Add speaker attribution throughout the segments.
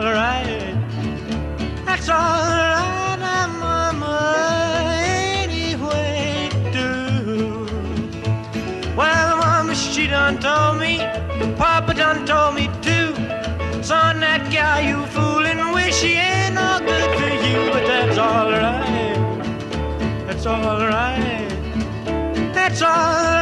Speaker 1: alright. That's alright. Alright, Mama. Anyway, do. Well, Mama, she done told me, Papa done told me too. Son, that guy you fooling with, she ain't no good to you, but that's alright. That's alright. That's alright,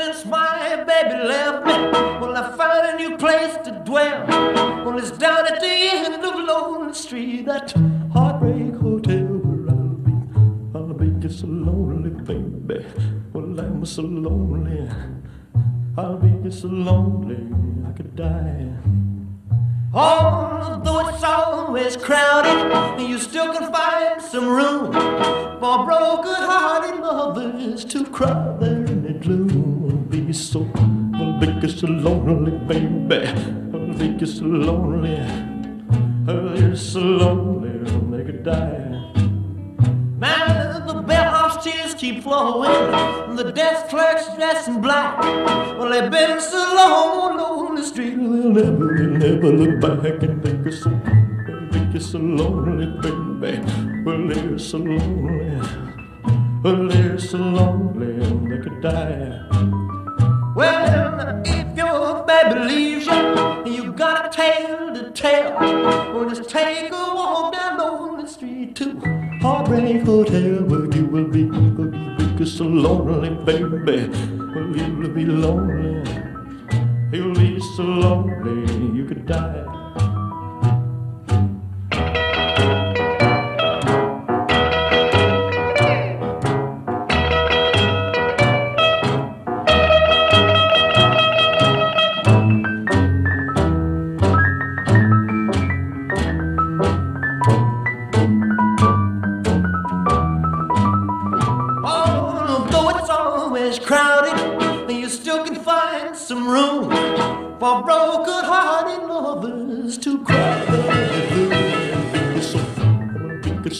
Speaker 1: since my baby left me, well, I found a new place to dwell. Well, it's down at the end of Lonely Street, that heartbreak hotel where I'll be. I'll be just so lonely, baby. Well, I'm so lonely. I'll be just so lonely, I could die. Although it's always crowded, you still can find some room for broken-hearted lovers to cry there so lonely, baby. I'll be just so lonely. I'll be so lonely, they could die. Man, the bellhop's tears keep flowing. The desk clerks dressed in black. Well, they've been so long on the street, they'll never, they'll never look back and think it's so, think it's so lonely, baby. Well, they're so lonely. Well, they're so lonely they could die. Well, if baby leaves you, you got a tale to tell. Well, just take a walk down on the street to Heartbreak Hotel, where you will be, will you be so lonely, baby. Well, you'll be lonely. You'll be so lonely you could die.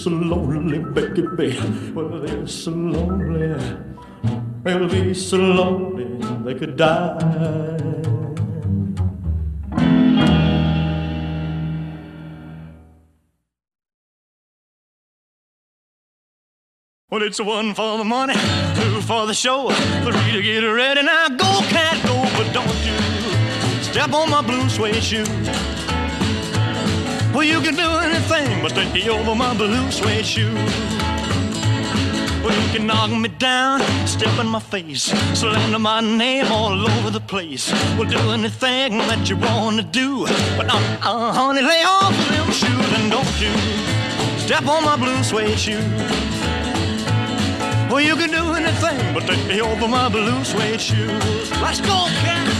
Speaker 1: So lonely, baby. Well, they're so lonely. They'll be so lonely they could die. Well, it's one for the money, two for the show, three to get ready. Now go, cat, go, but don't you step on my blue suede shoe. Well, you can do anything but take me over my blue suede shoe. Well, you can knock me down, step in my face, slander my name all over the place. Well, do anything that you wanna do, but uh, uh, honey, lay off them shoes and don't you step on my blue suede shoe. Well, you can do anything but take me over my blue suede shoes. Let's go, cat.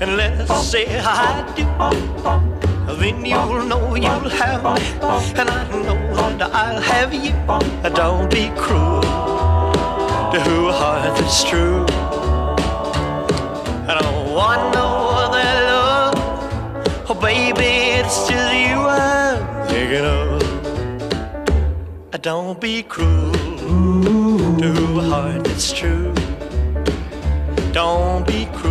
Speaker 1: and let's say I do. Then you'll know you'll have me, and I know that I'll have you. Don't be cruel to who heart that's true. I don't want no other love, oh baby, it's just you I'm thinking of. Don't be cruel to a heart that's true. Don't be cruel.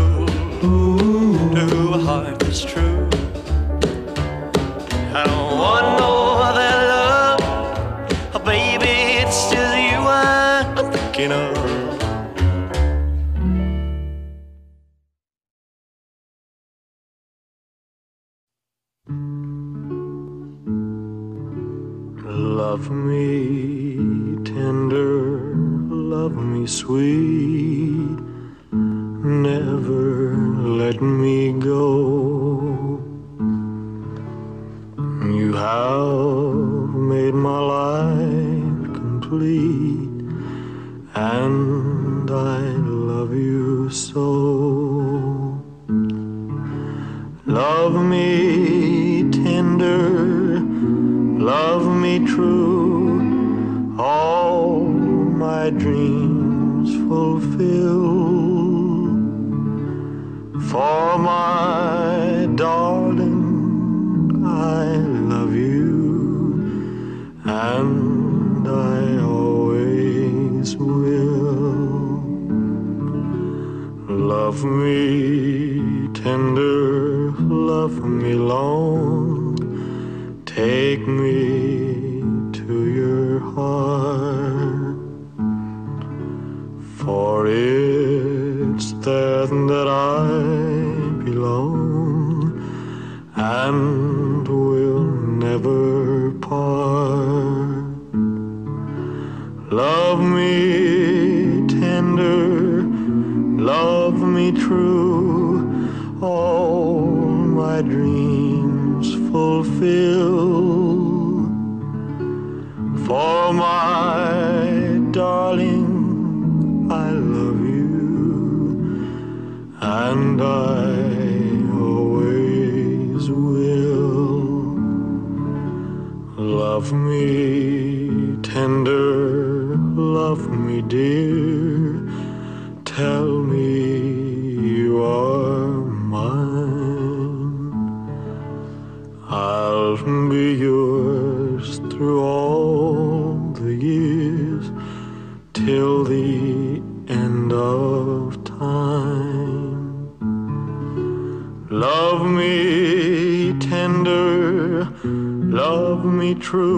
Speaker 2: and I
Speaker 1: always will. Love me tender, love me dear. true.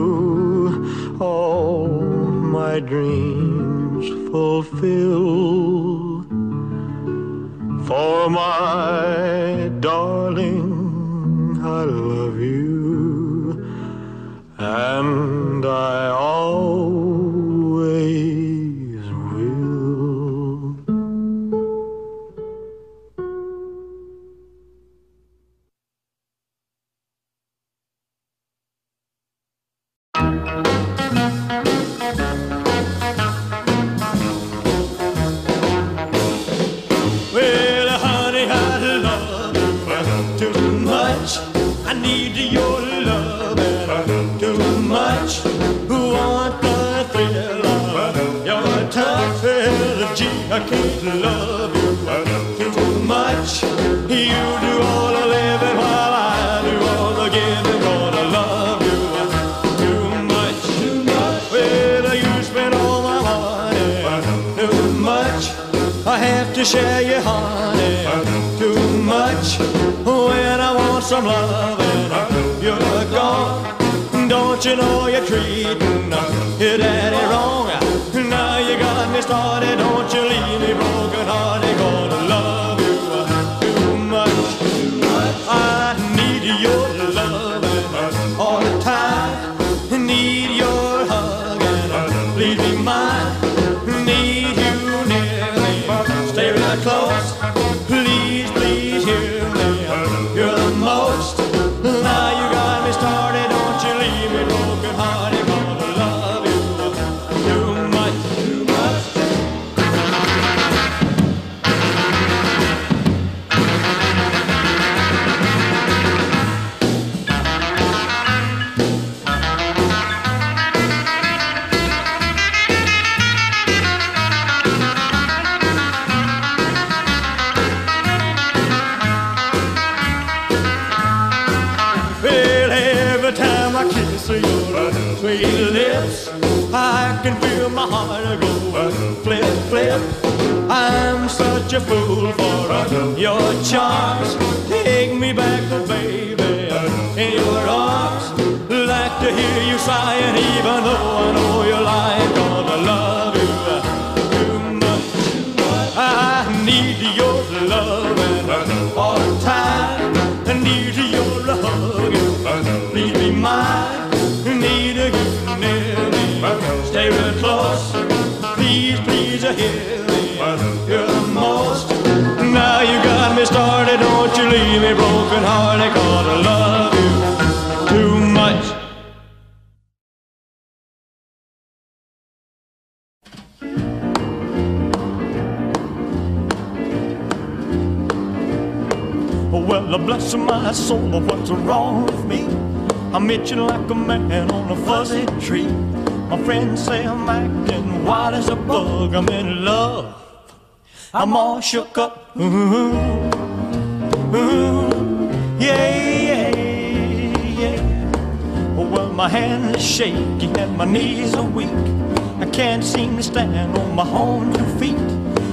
Speaker 1: I
Speaker 3: can't
Speaker 1: seem to stand on my own two feet.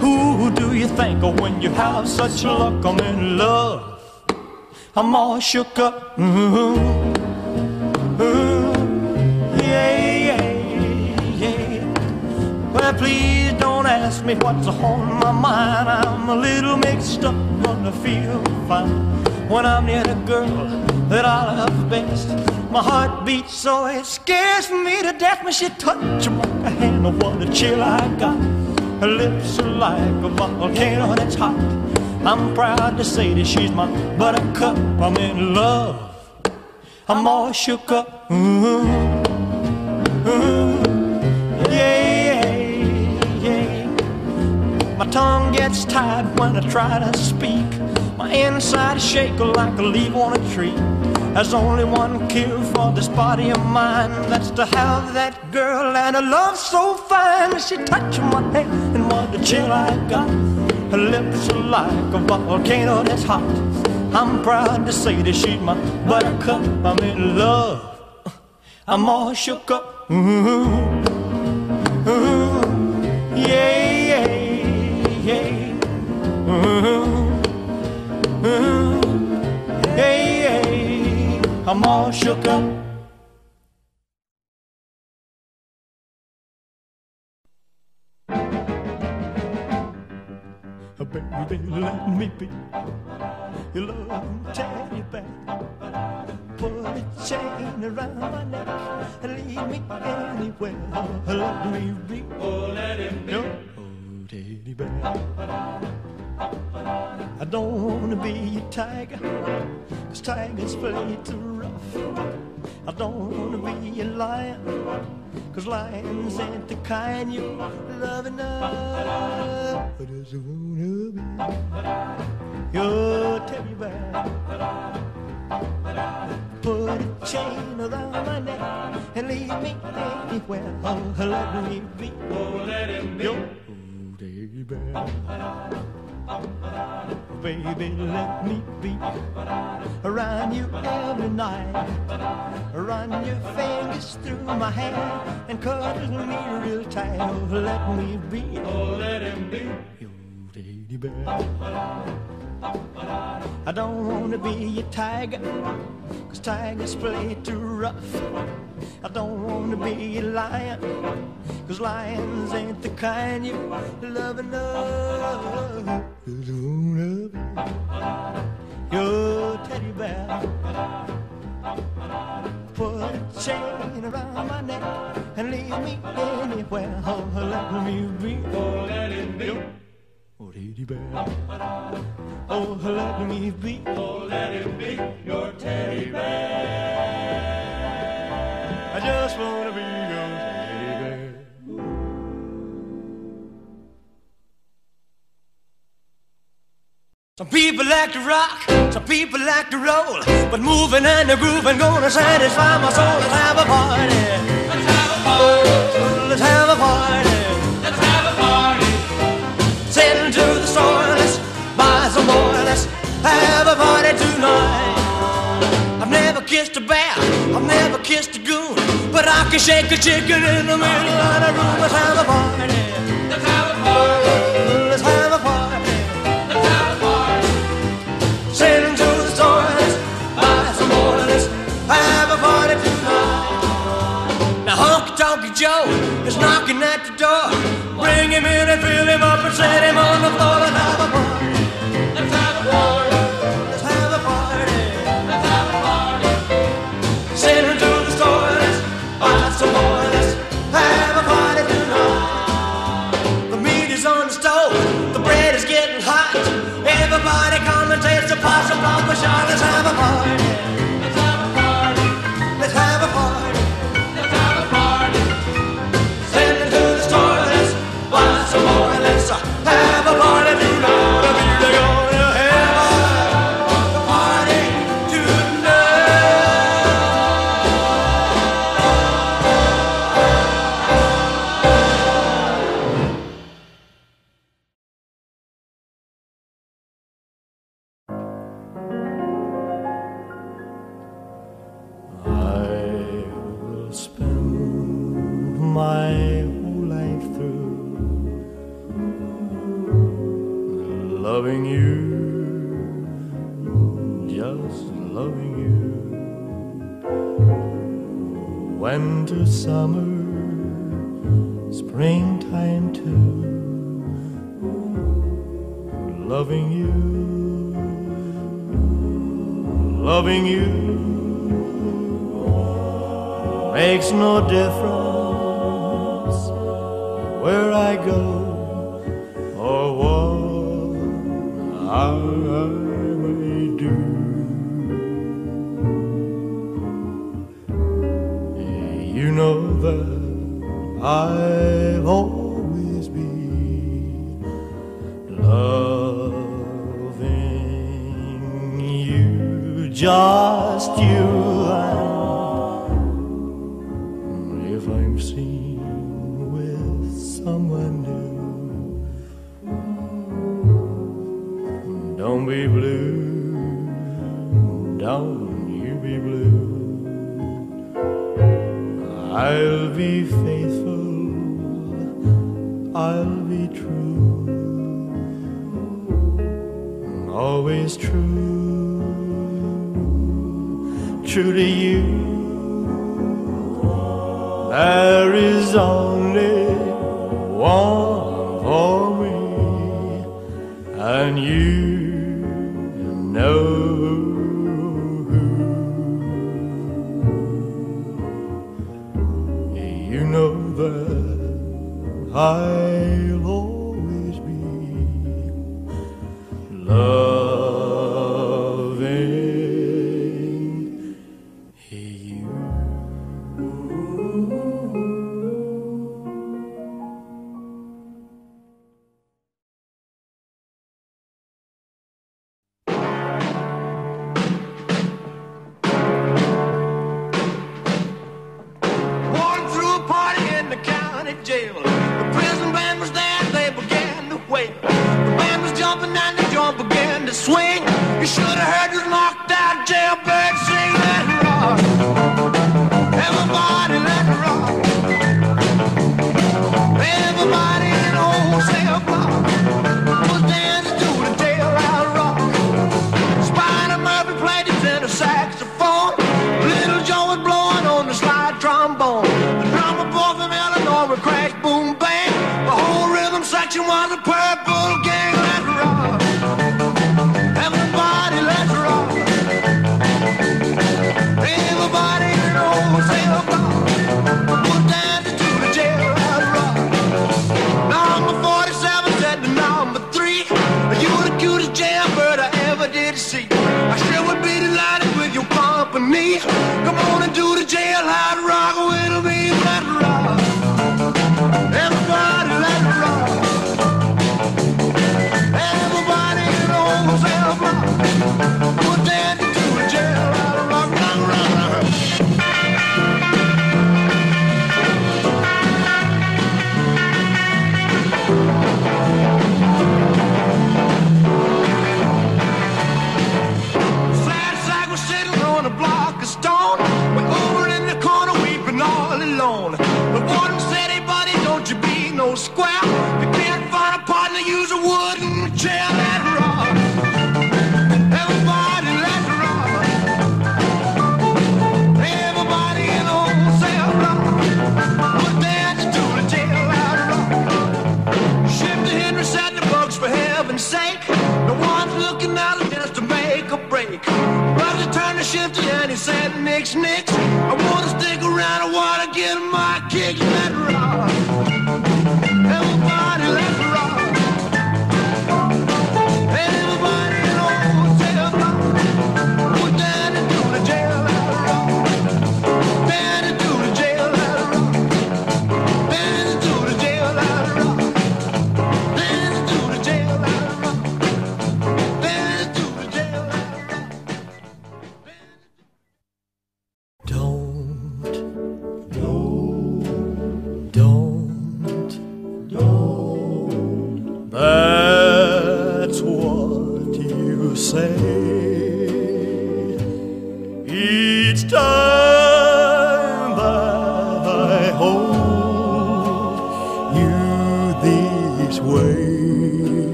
Speaker 1: Who do you think of when you have such luck? I'm in love. I'm all shook up. Mm-hmm. Mm-hmm. Yeah, yeah, yeah. Well, please don't ask me what's on my mind. I'm a little mixed up, but I feel fine when I'm near the girl that I love best. My heart beats so it scares me to death when she touches my hand. Oh, what a chill I got. Her lips are like a volcano that's hot. I'm proud to say that she's my buttercup. I'm in love. I'm all shook up. Ooh, ooh, yeah, yeah. My tongue gets tied when I try to speak. My inside shake like a leaf on a tree. There's only one cure for this body of mine. That's to have that girl and a love so fine. She touched my hand and what a chill I got. Her lips are like a volcano that's hot. I'm proud to say that she's my buttercup. I'm in love. I'm all shook up. Ooh, I'm all shook up. Baby, let me be your love teddy bear. Put a chain around my neck and lead me anywhere. Let me be. Oh, let him be. Your oh, teddy bear. I don't wanna be a tiger, cause tigers play too rough. I don't wanna be a lion, cause lions ain't the kind you love enough. I just wanna be your teddy bear. Put a chain around my neck and leave me anywhere. Oh, let me be. Oh, let him be. Your teddy bear. Baby, let me be around you every night. Run your fingers through my hair and cuddle me real tight. Oh, let me be. Oh, let him be. Your teddy bear. I don't want to be a tiger, cause tigers play too rough. I don't want to be a lion, cause lions ain't the kind you love enough. Just wanna be your teddy bear. Put a chain around my neck and leave me anywhere. Oh, let me be. Oh, let it be. Oh, teddy bear. Oh, let me be. Oh, let him be your teddy bear. I just wanna be your teddy bear. Some people like to rock, some people like to roll, but moving and grooving gonna satisfy my soul. Let's have a party. Let's have a party. Let's have a party. Kissed a bear, I've never kissed a goon, but I can shake a chicken in the middle of the room. Let's have a party. Let's have a party. Let's have a party. Let's have a party. Send to the store, let's buy some more. Let's have a party tonight. Now Honky Tonky Joe is knocking at the door. Bring him in and fill him up and set him on the floor. Let's have a party.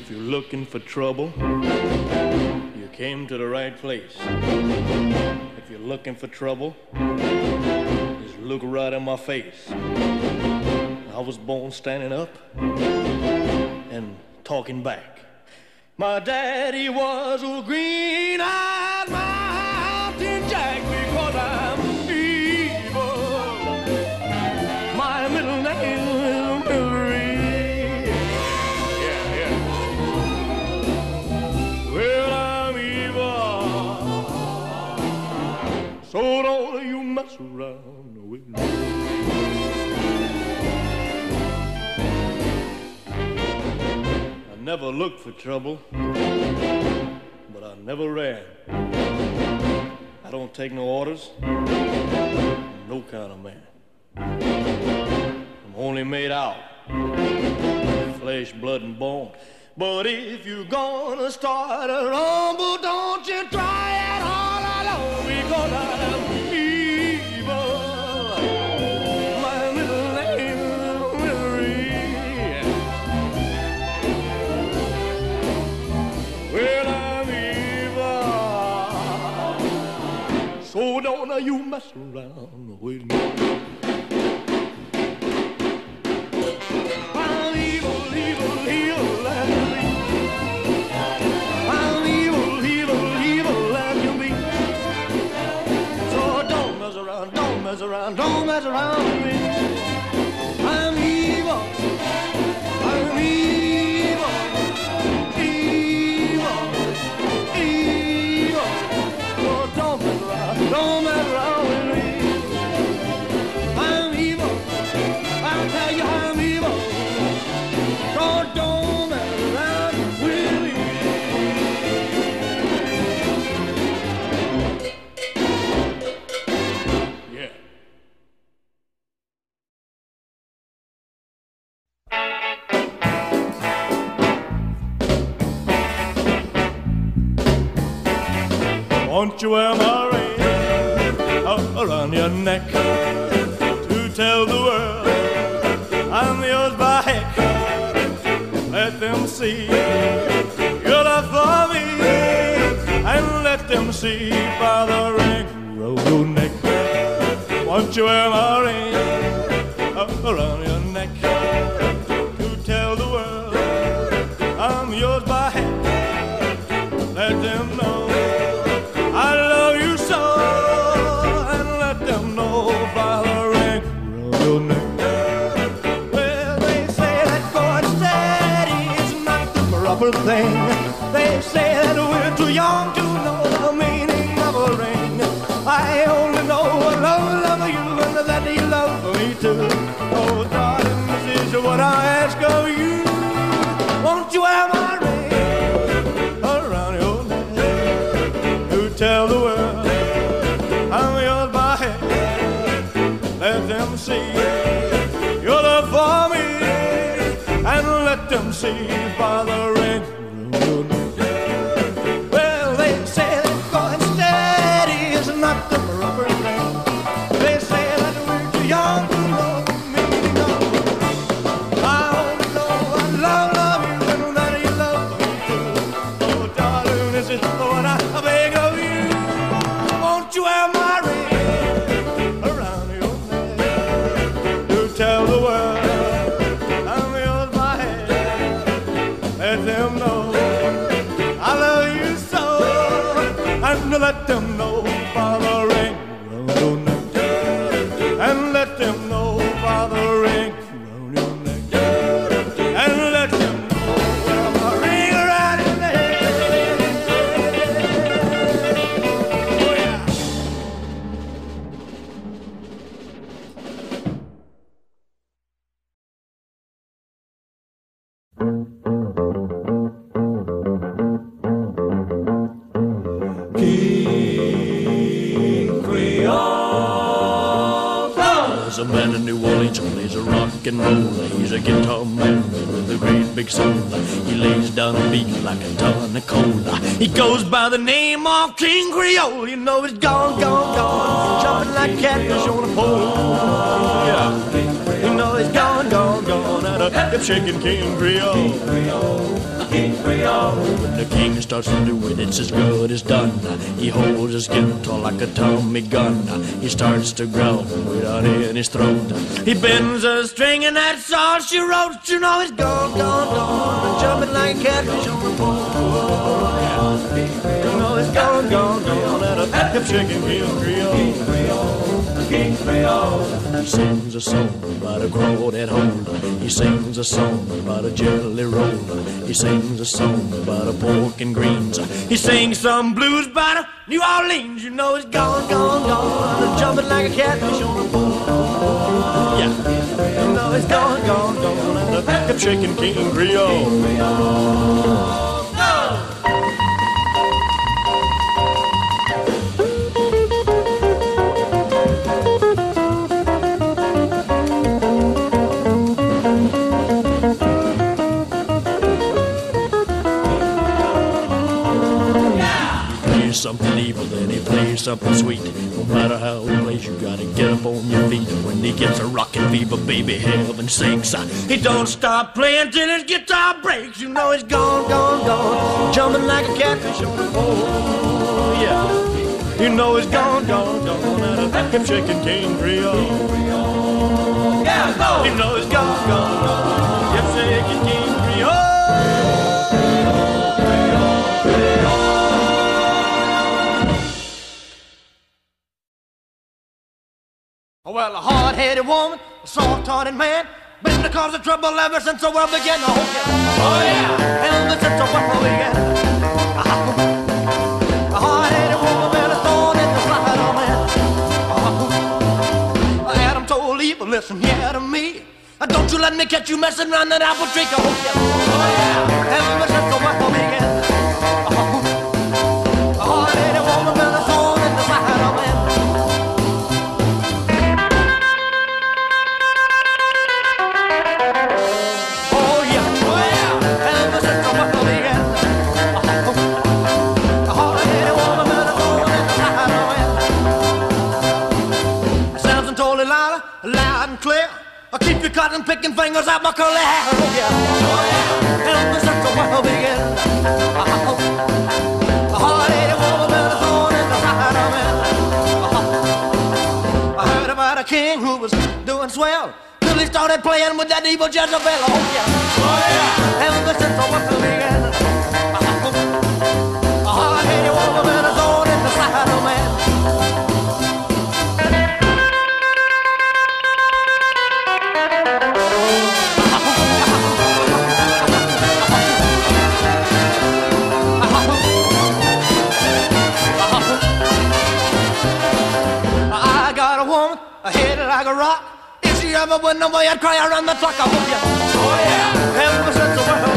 Speaker 4: If
Speaker 1: you're looking for trouble, you came to the right place. If you're looking for trouble, just look right in my face. I was born standing up and talking back. My daddy was a green-eyed mountain never looked for trouble, but I never ran. I don't take no orders, no kind of man. I'm only made out flesh, blood, and bone. But if you're gonna start a rumble, don't you try it all alone I'm you mess around with me. I'm evil, evil, evil as you be. I'm evil, evil, evil as you be. So don't mess around, don't mess around, don't mess around Won't you wear my ring around your neck to tell the world I'm yours by heck? Let them see you're love for me, and let them see by the ring around your neck. Won't you wear my ring around your neck see beat like a ton of cola. He goes by the name of King Creole. You know he's gone, gone, gone, jumping like catfish on a pole. Yeah, you know he's gone, gone, gone, and hip shaking King Creole. When the king starts to do it, it's as good as done. He holds his guitar like a Tommy gun. He starts to growl down in his throat. He bends a string and that's all she wrote. You know he's gone, gone, gone, jumping like catfish on the pole. You know he's gone, gone, gone, and a hip shaking King Creole. King Creole. He sings a song about a crawdad hole. He sings a song about a jelly roll. He sings a song about a pork and greens. He sings some blues about a New Orleans. You know he's gone, gone, gone, jumping like a catfish on a pole. Yeah, know he's gone, gone, gone, and a hip shaking King Creole. Something evil, then he plays something sweet. No matter how he plays, you gotta get up on your feet. When he gets a rockin' fever, baby, heaven sinks. He don't stop playing till his guitar breaks. You know he's gone, gone, gone, jumping like a catfish on a pole. Yeah, you know he's gone, gone, gone, and a hip shaking King. Yeah, go. You know he's gone, gone, gone, Well, a hard-headed woman, a soft-hearted man, been the cause of trouble ever since the world began. Oh yeah, oh yeah, ever since the world began. A hard-headed woman, been a thorn in the side of man. Uh-huh. Adam told Eve, listen here to me. Don't you let me catch you messing around that apple tree. Oh yeah, oh yeah, ever since the cotton picking fingers at my curly hair. Oh yeah, oh yeah. And I'm circle begin. A woman the. Oh, I heard about a king who was doing swell. Till he started playing with that evil Jezebel. Oh yeah, oh yeah. And the circle where begin. Oh, I a woman on the the side of me. rock. If she ever went away, I'd cry around the clock. I want you. Oh yeah, ever since the world.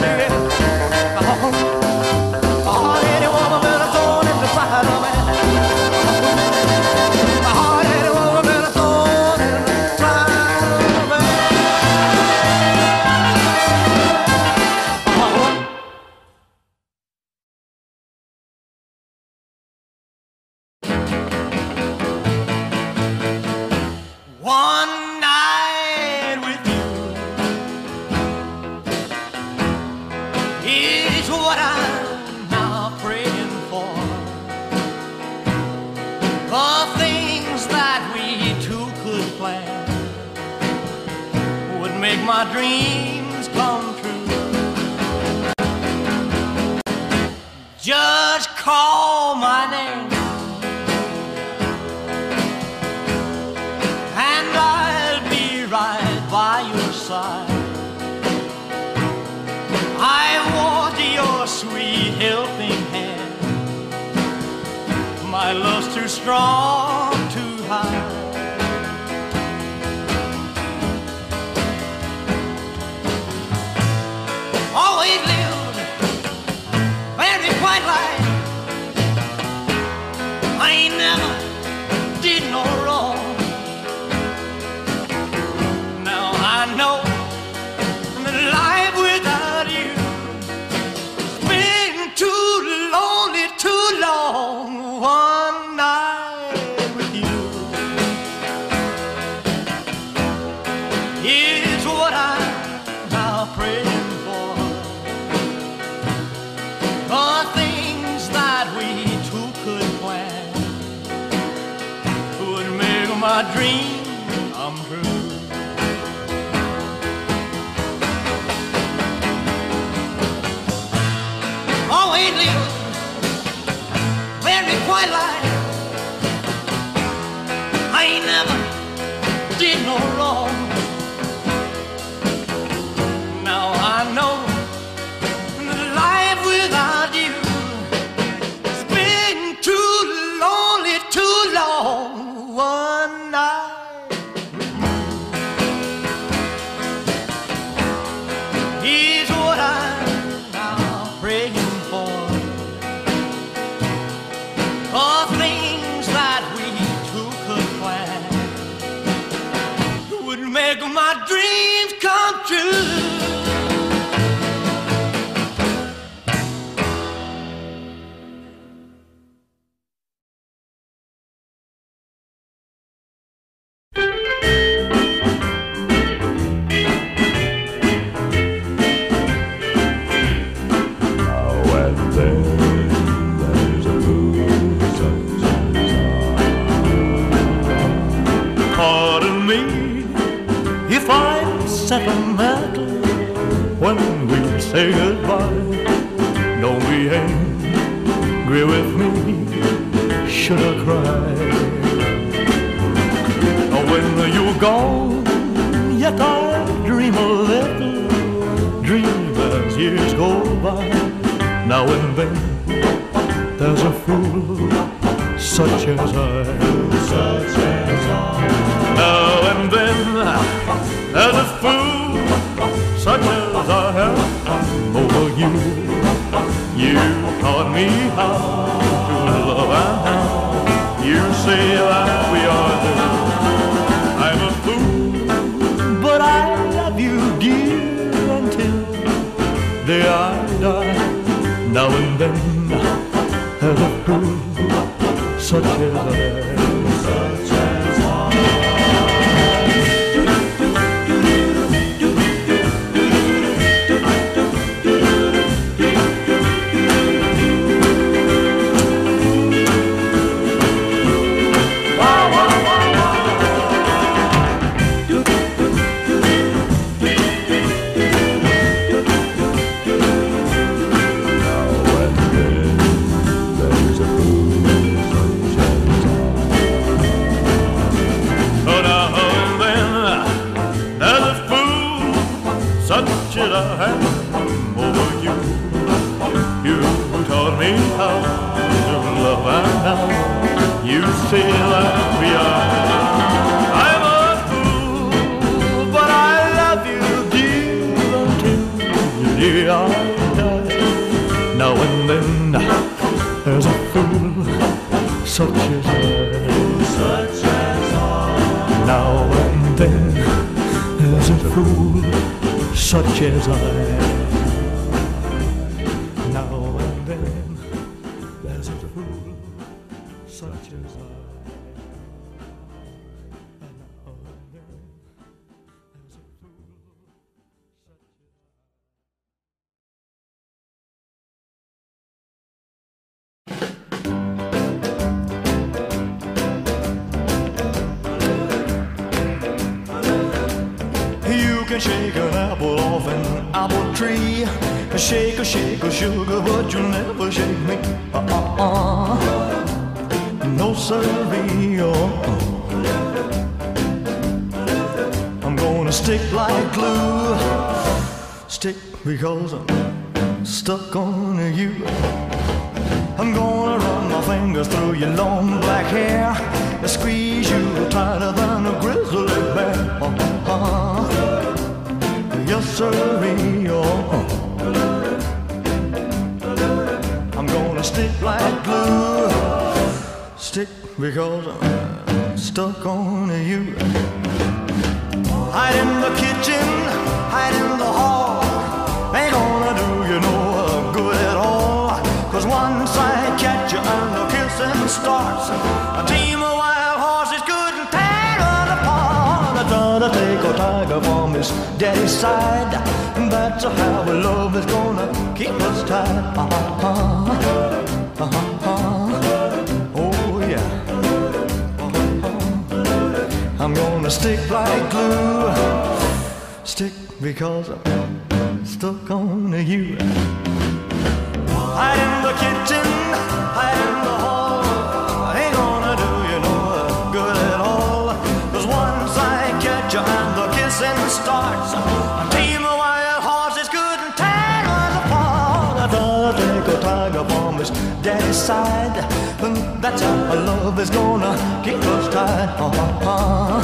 Speaker 5: love
Speaker 1: is gonna keep us tied. Uh-huh.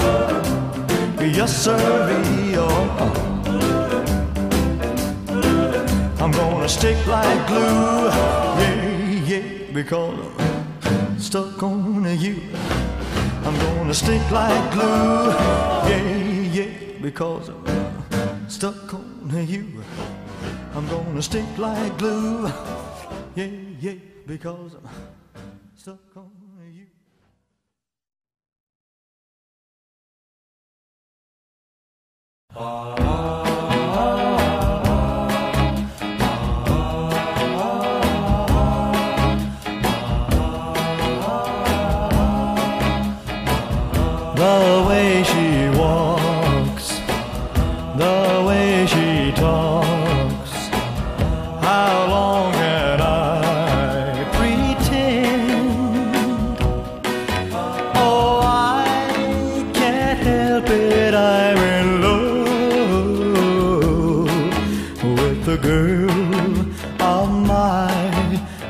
Speaker 1: Yes, sir. Uh-huh. I'm gonna stick like glue. Yeah, yeah, because I'm stuck on you. I'm gonna stick like glue. Yeah, yeah, because I'm stuck on you. I'm gonna stick like glue. Yeah, yeah, because I'm stuck on. Uh... the girl of my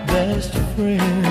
Speaker 1: best friend.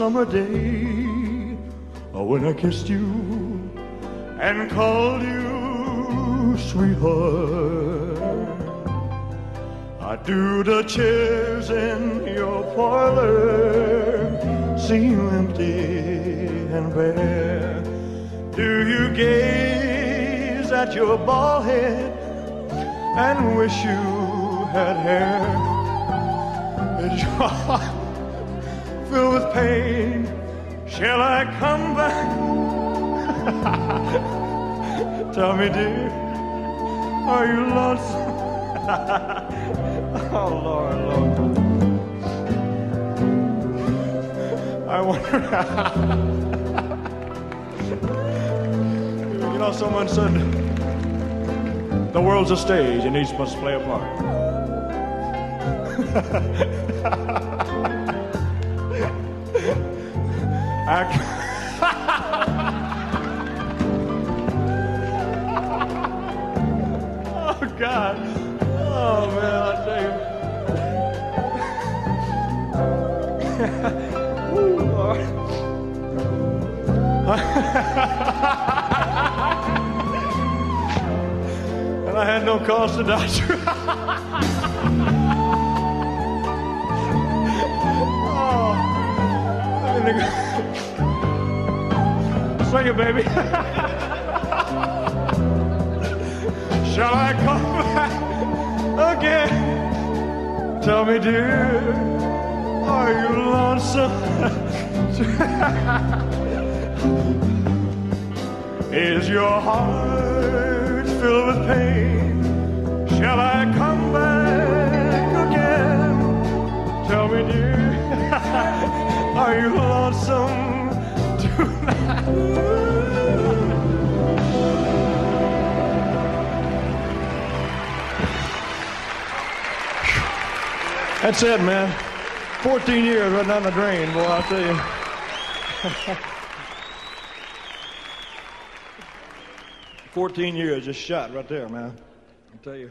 Speaker 1: summer day oh, when I kissed you and called you sweetheart. I do the chairs in your parlor seem empty and bare. Do you gaze at your bald head and wish you had hair? filled with pain. Shall I come back? Tell me, dear, are you lonesome? oh, Lord, Lord. I wonder.
Speaker 6: you know, someone said, the world's a stage and each must play a part. Act. oh God. Oh man, I tell you. And I had no cause to doubt you. oh. Sing it, baby. Shall I come back again? Tell me, dear, are you lonesome? Is your heart filled with pain? Shall I come back again? Tell me, dear, are you lonesome tonight? That's it, man. 14 years right down the drain, boy, I'll tell you. 14 years just shot right there, man. I'll tell you.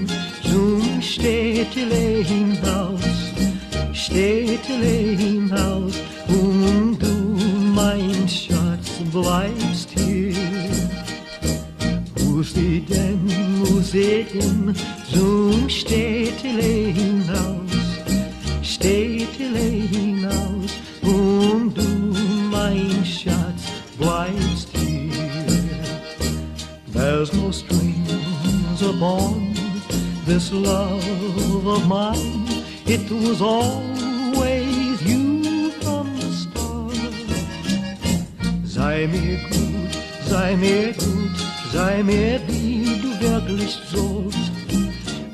Speaker 1: Muss denn, muss denn zum Städtelein-Haus, Städtelein-Haus, und du, mein Schatz, bleibst hier. Muss denn, muss denn zum Städtelein-Haus, Städtelein-Haus, und du, mein Schatz, bleibst hier. There's no strings upon this love of mine. It was always you from the start. Sei mir gut, sei mir gut, sei mir wie du wirklich sollst,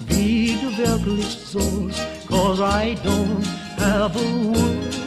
Speaker 1: wie du wirklich sollst, cause I don't have a word.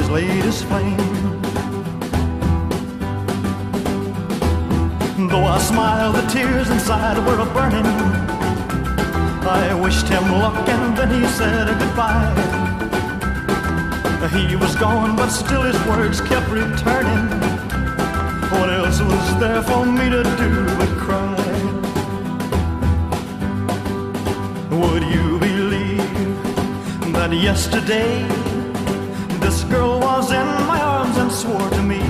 Speaker 1: His latest flame. Though I smiled, the tears inside were a burning. I wished him luck and then he said goodbye. He was gone, but still his words kept returning. What else was there for me to do but cry? Would you believe that yesterday girl was in my arms and swore to me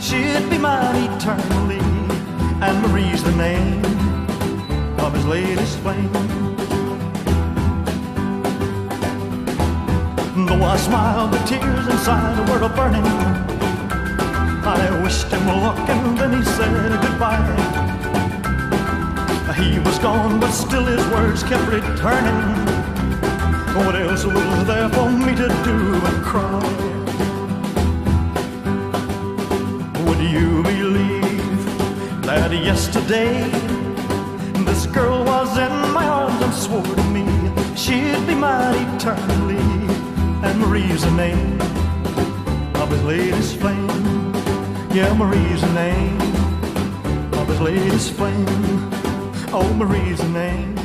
Speaker 1: she'd be mine eternally? And Marie's the name of his latest flame. Though I smiled, the tears inside were a burning. I wished him luck and then he said goodbye. He was gone, but still his words kept returning. What else was there for me to do but cry? Would you believe that yesterday this girl was in my arms and swore to me she'd be mine eternally? And Marie's the name of his latest flame. Yeah, Marie's the name of his latest flame. Oh, Marie's the name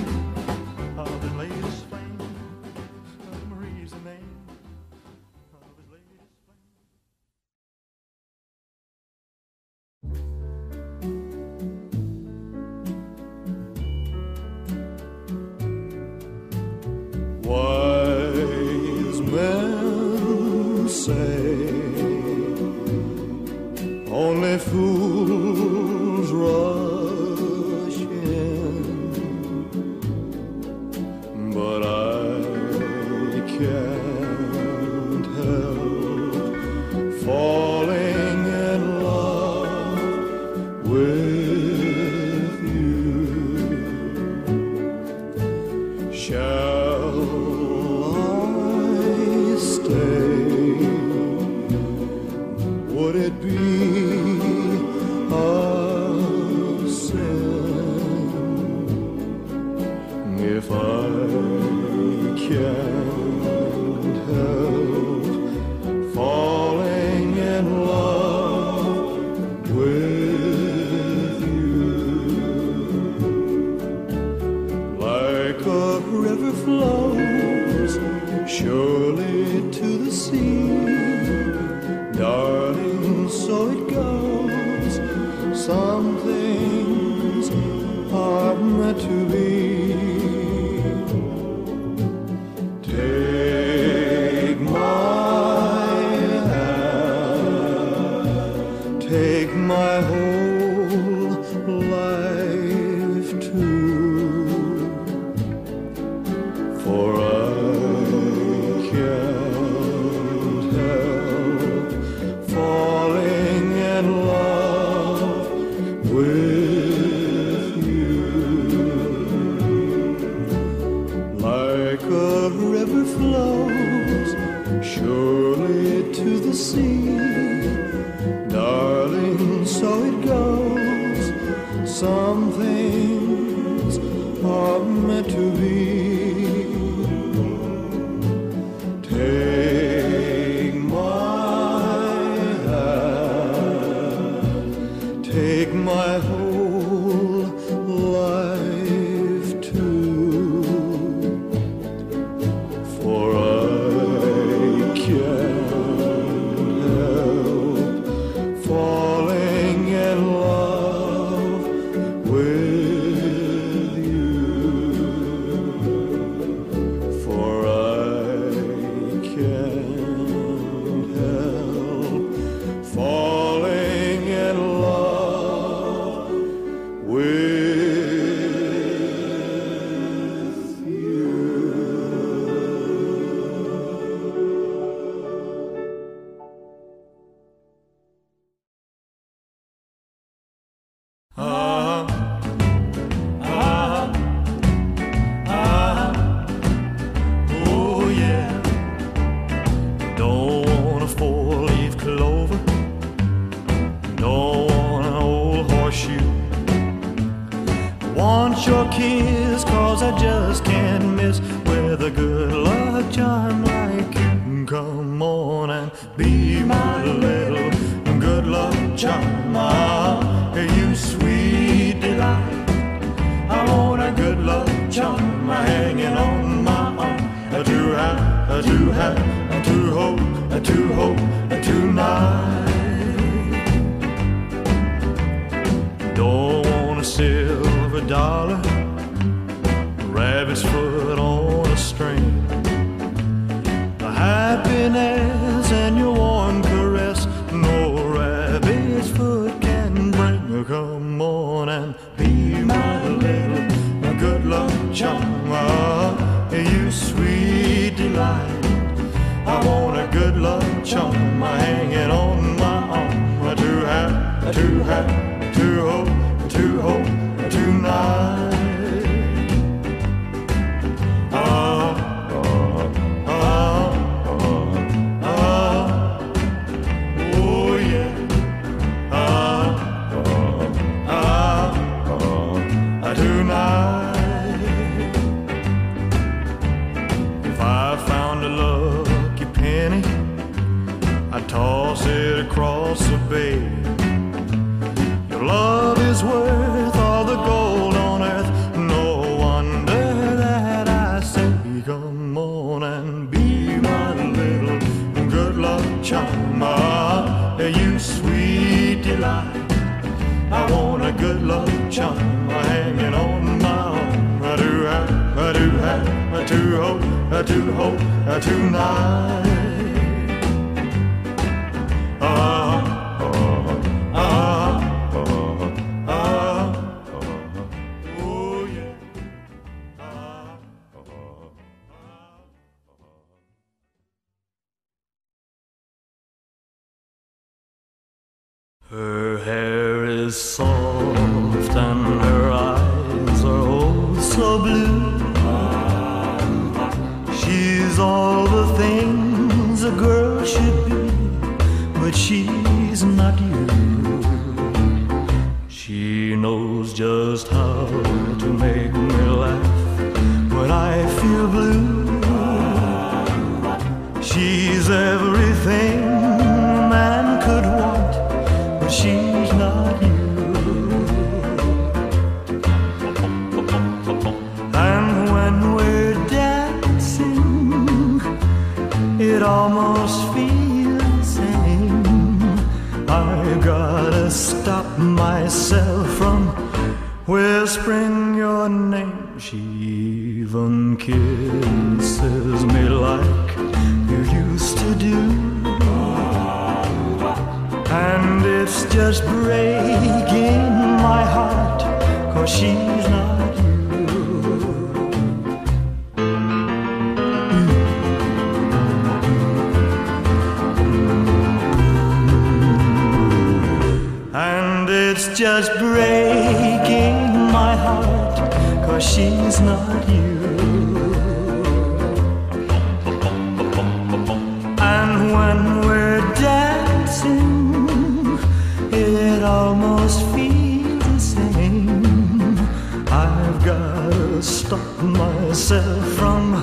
Speaker 1: herself from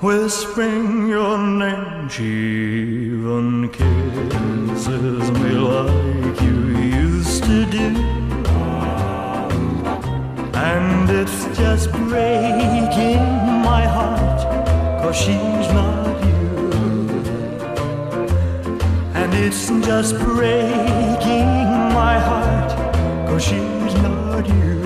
Speaker 1: whispering your name. She even kisses me like you used to do. And it's just breaking my heart, cause she's not you. And it's just breaking my heart, cause she's not you.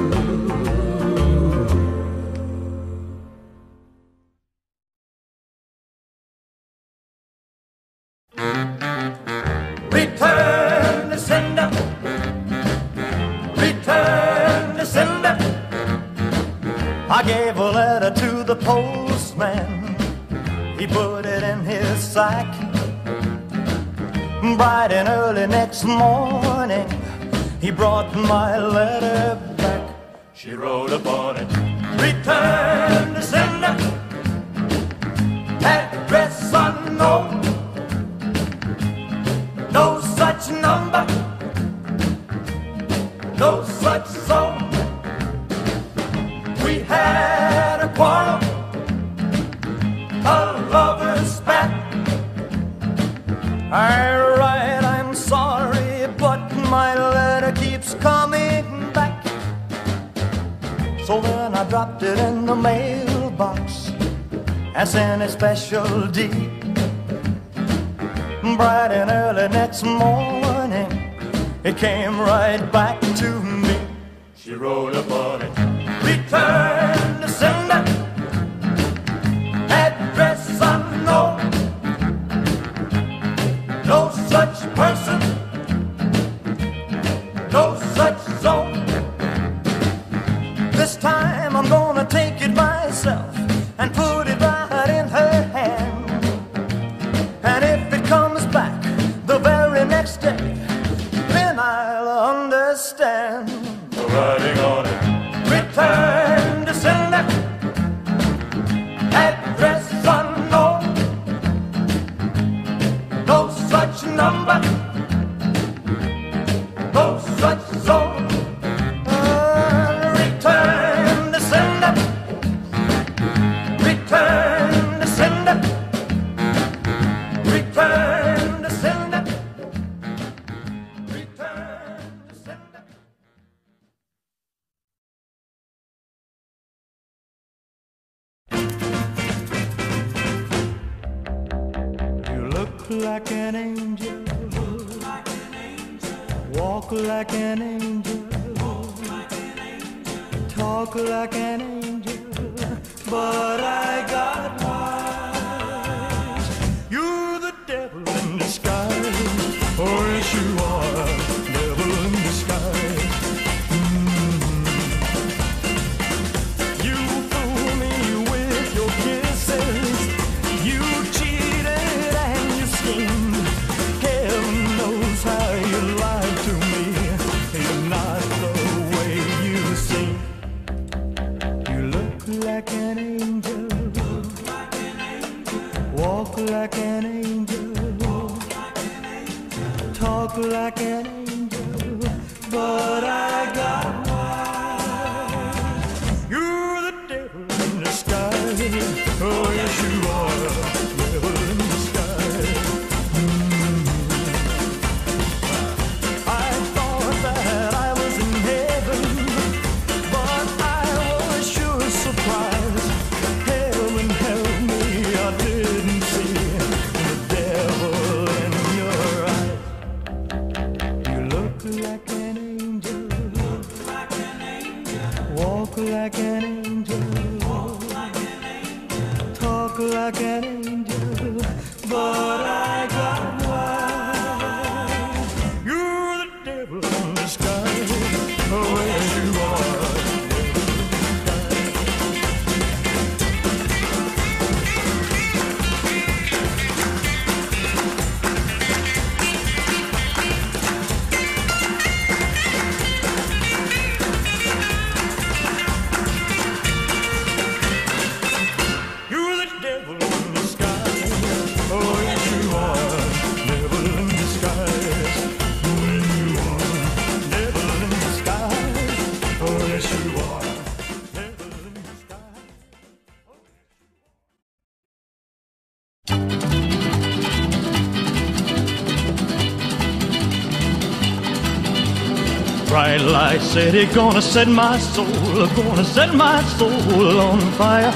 Speaker 1: said he's gonna set my soul, gonna set my soul on fire.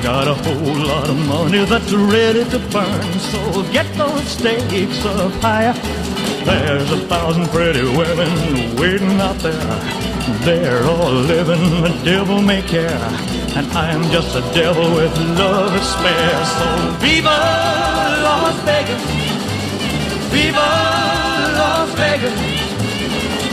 Speaker 1: Got a whole lot of money that's ready to burn, so get those stakes up higher. There's a thousand pretty women waiting out there. They're all living the devil may care, and I'm just a devil with love to spare. So viva Las Vegas, viva Las Vegas.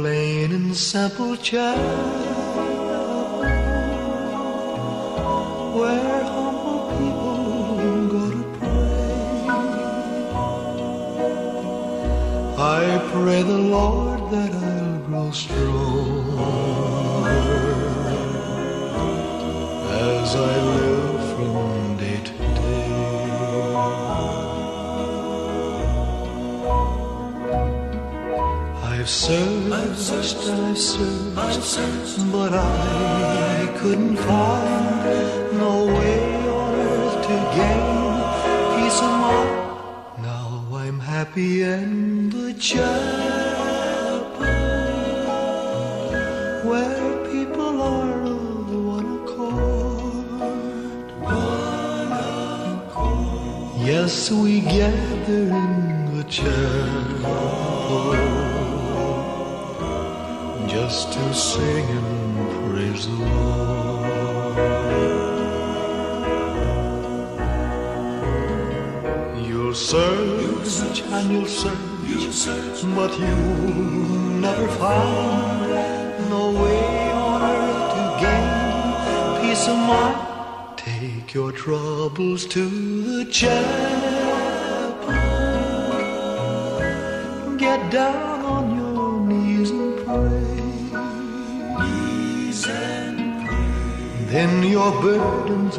Speaker 1: plain and simple child where humble people go to pray. I pray the Lord that I'll grow strong as I live day. I've searched, I've searched, I've searched, but I couldn't find no way on earth to gain peace of mind. Now I'm happy in the chapel where people are of one accord. One accord. Yes, we gather in the chapel just to sing and praise the Lord. You'll search and you'll search, but you'll never find no way on earth to gain peace of mind. Take your troubles to the chapel. Get down Then your burdens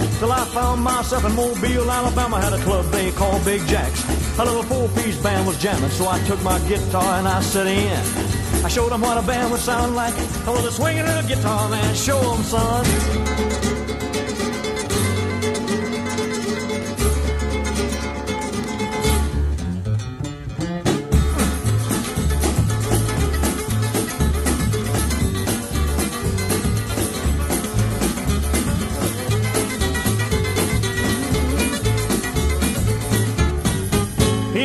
Speaker 1: till I found myself in Mobile, Alabama. Had a club they called Big Jack's. A little four-piece band was jamming, so I took my guitar and I set in. I showed them what a band would sound like. I was a swinging a guitar man. Show 'em, son.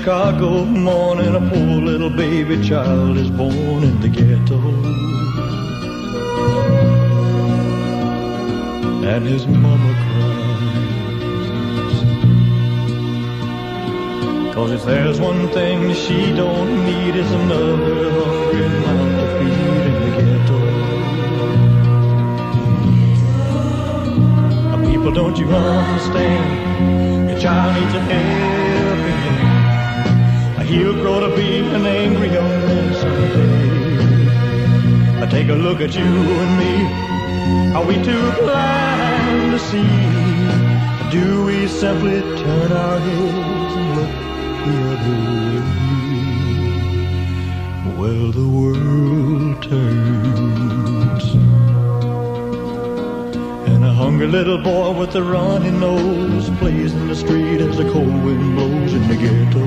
Speaker 1: Chicago morning, a poor little baby child is born in the ghetto. And his mama cries. Cause if there's one thing she don't need, is another hungry mouth to feed in the ghetto. Uh, People, don't you understand? Your child needs a hand. He'll grow to be an angry young man someday. Uh, Take a look at you and me. Are we too blind to see? Do we simply turn our heads and look the other way? Well, the world turns. And a hungry little boy with a runny nose plays in the street as the cold wind blows in the ghetto.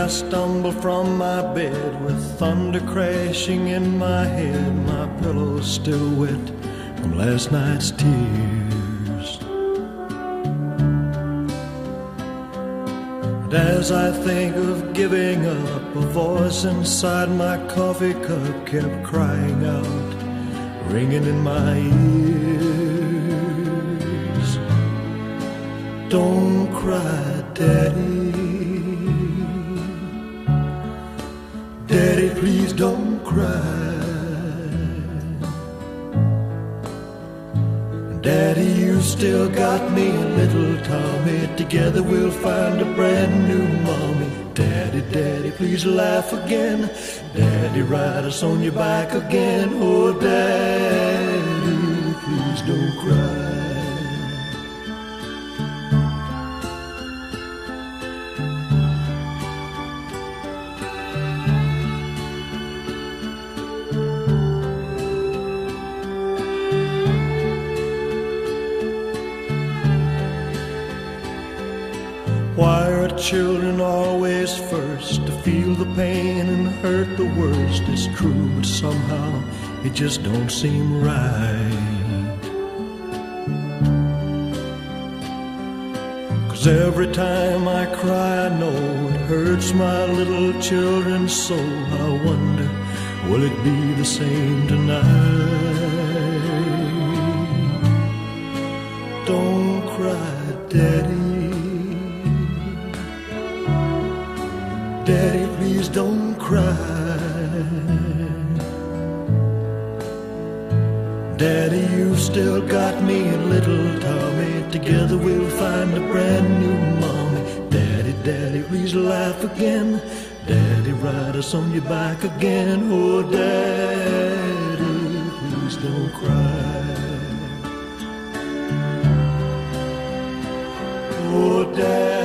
Speaker 7: I
Speaker 1: stumble from my bed with thunder crashing in my head, my pillow's still wet from last night's tears. And as I think of giving up, a voice inside my coffee cup kept crying out, ringing in my ears. Don't cry, Daddy. Daddy, please don't cry. Daddy, you still got me, and little Tommy. Together we'll find a brand new mommy. Daddy, Daddy, please laugh again. Daddy, ride us on your back again. Oh, Daddy, please don't cry. Children always first to feel the pain and hurt the worst? It's true, but somehow it just don't seem right. Cause every time I cry, I know it hurts my little children's soul. I wonder, will it be the same tonight? Don't cry, Daddy. Don't cry. Daddy, you've still got me and little Tommy. Together we'll find a brand new mommy. Daddy, Daddy, please laugh again. Daddy, ride us on your back again. Oh, Daddy, please don't cry. Oh, Daddy,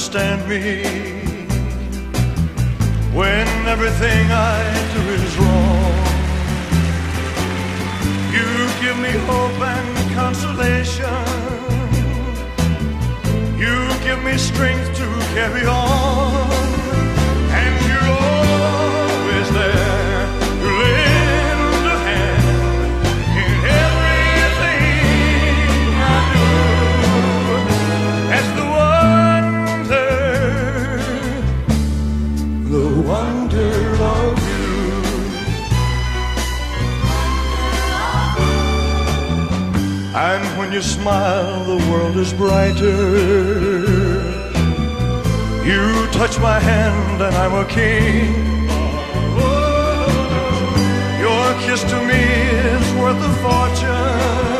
Speaker 1: understand me, when everything I do is wrong. You give me hope and consolation. You give me strength to carry on. And when you smile, the world is brighter. You touch my hand, and I'm a king. Your kiss to me is worth a fortune.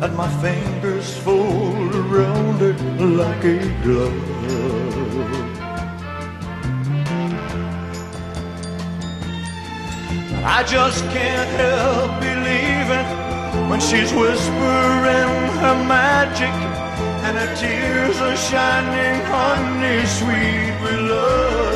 Speaker 1: that my fingers fold around it like a glove. I just can't help believing when she's whispering her magic and her tears are shining honey sweet with love.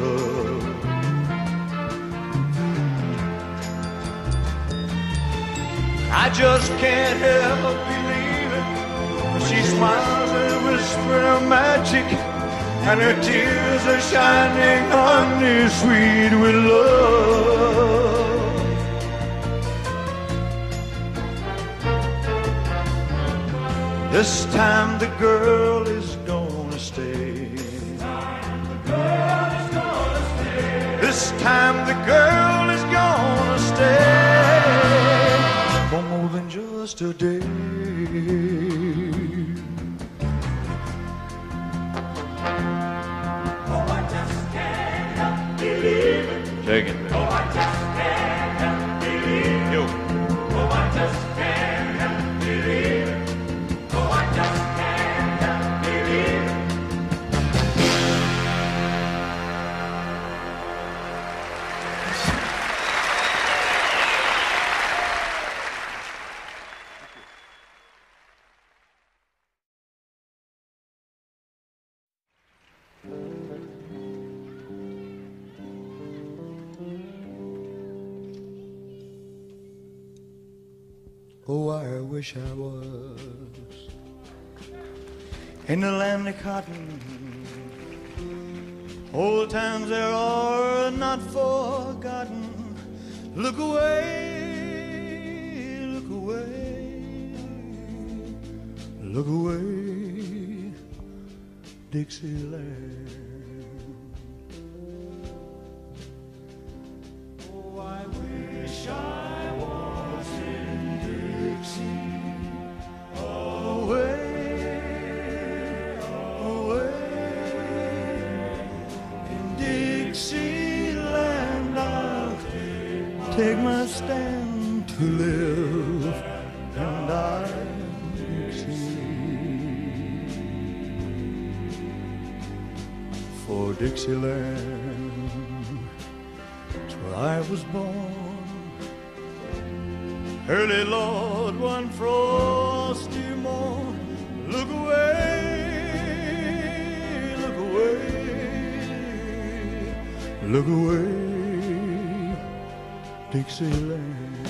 Speaker 1: Just can't help believing she smiles and whispers magic, and her tears are shining sweet with love. This time the girl is gonna stay. This time the girl than just wish I was in the land of cotton. Old times there are not forgotten. Look away, look away, look away, Dixieland. Oh, I wish I take my stand to live and die Dixie for Dixieland it's where I was born. Early Lord one frosty morn. Look away look away look away Dixieland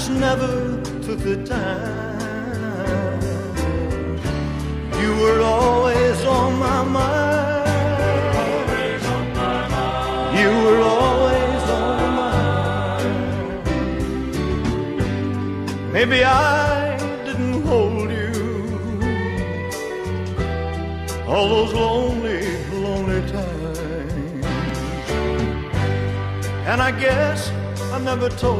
Speaker 1: just never took the time. You were always on my mind. You were always on my mind. Maybe I didn't hold you all those lonely, lonely times. And I guess I never told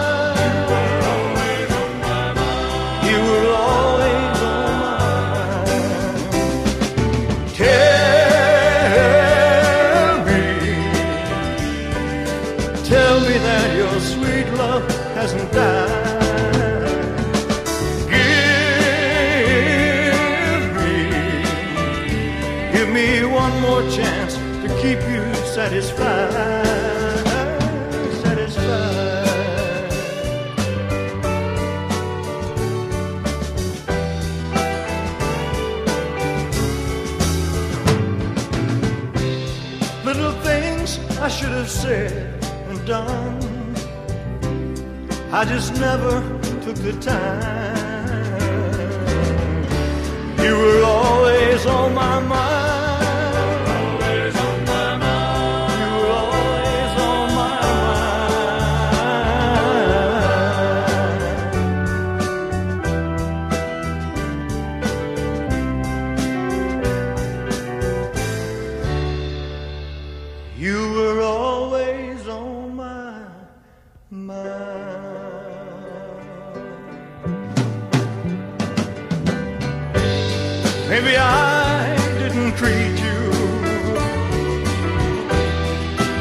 Speaker 1: Said and done. I just never took the time. You were always on my mind.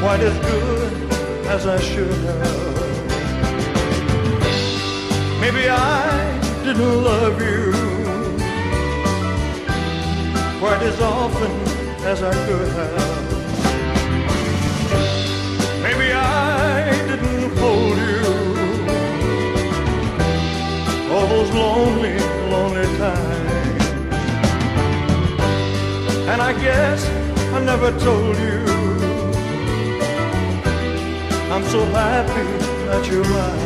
Speaker 1: Quite as good as I should have. Maybe I didn't love you quite as often as I could have. Maybe I didn't hold you all those lonely, lonely times. And I guess I never told you so happy that you're mine.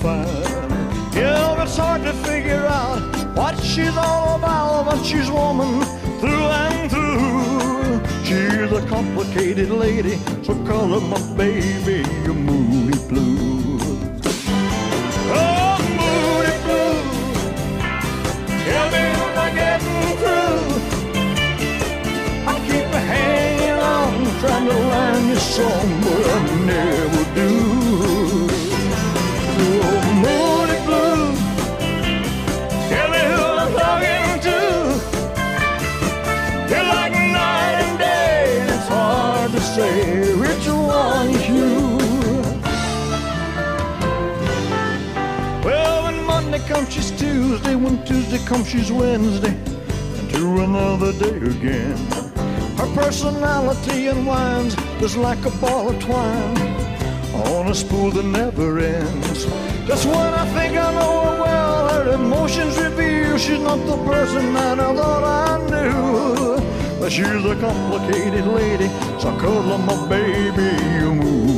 Speaker 1: fire. Tuesday comes she's Wednesday and to another day again. Her personality unwinds just like a ball of twine on a spool that never ends. Just when I think I know her well, her emotions reveal she's not the person that I thought I knew. But she's a complicated lady, so cuddle my baby, you move.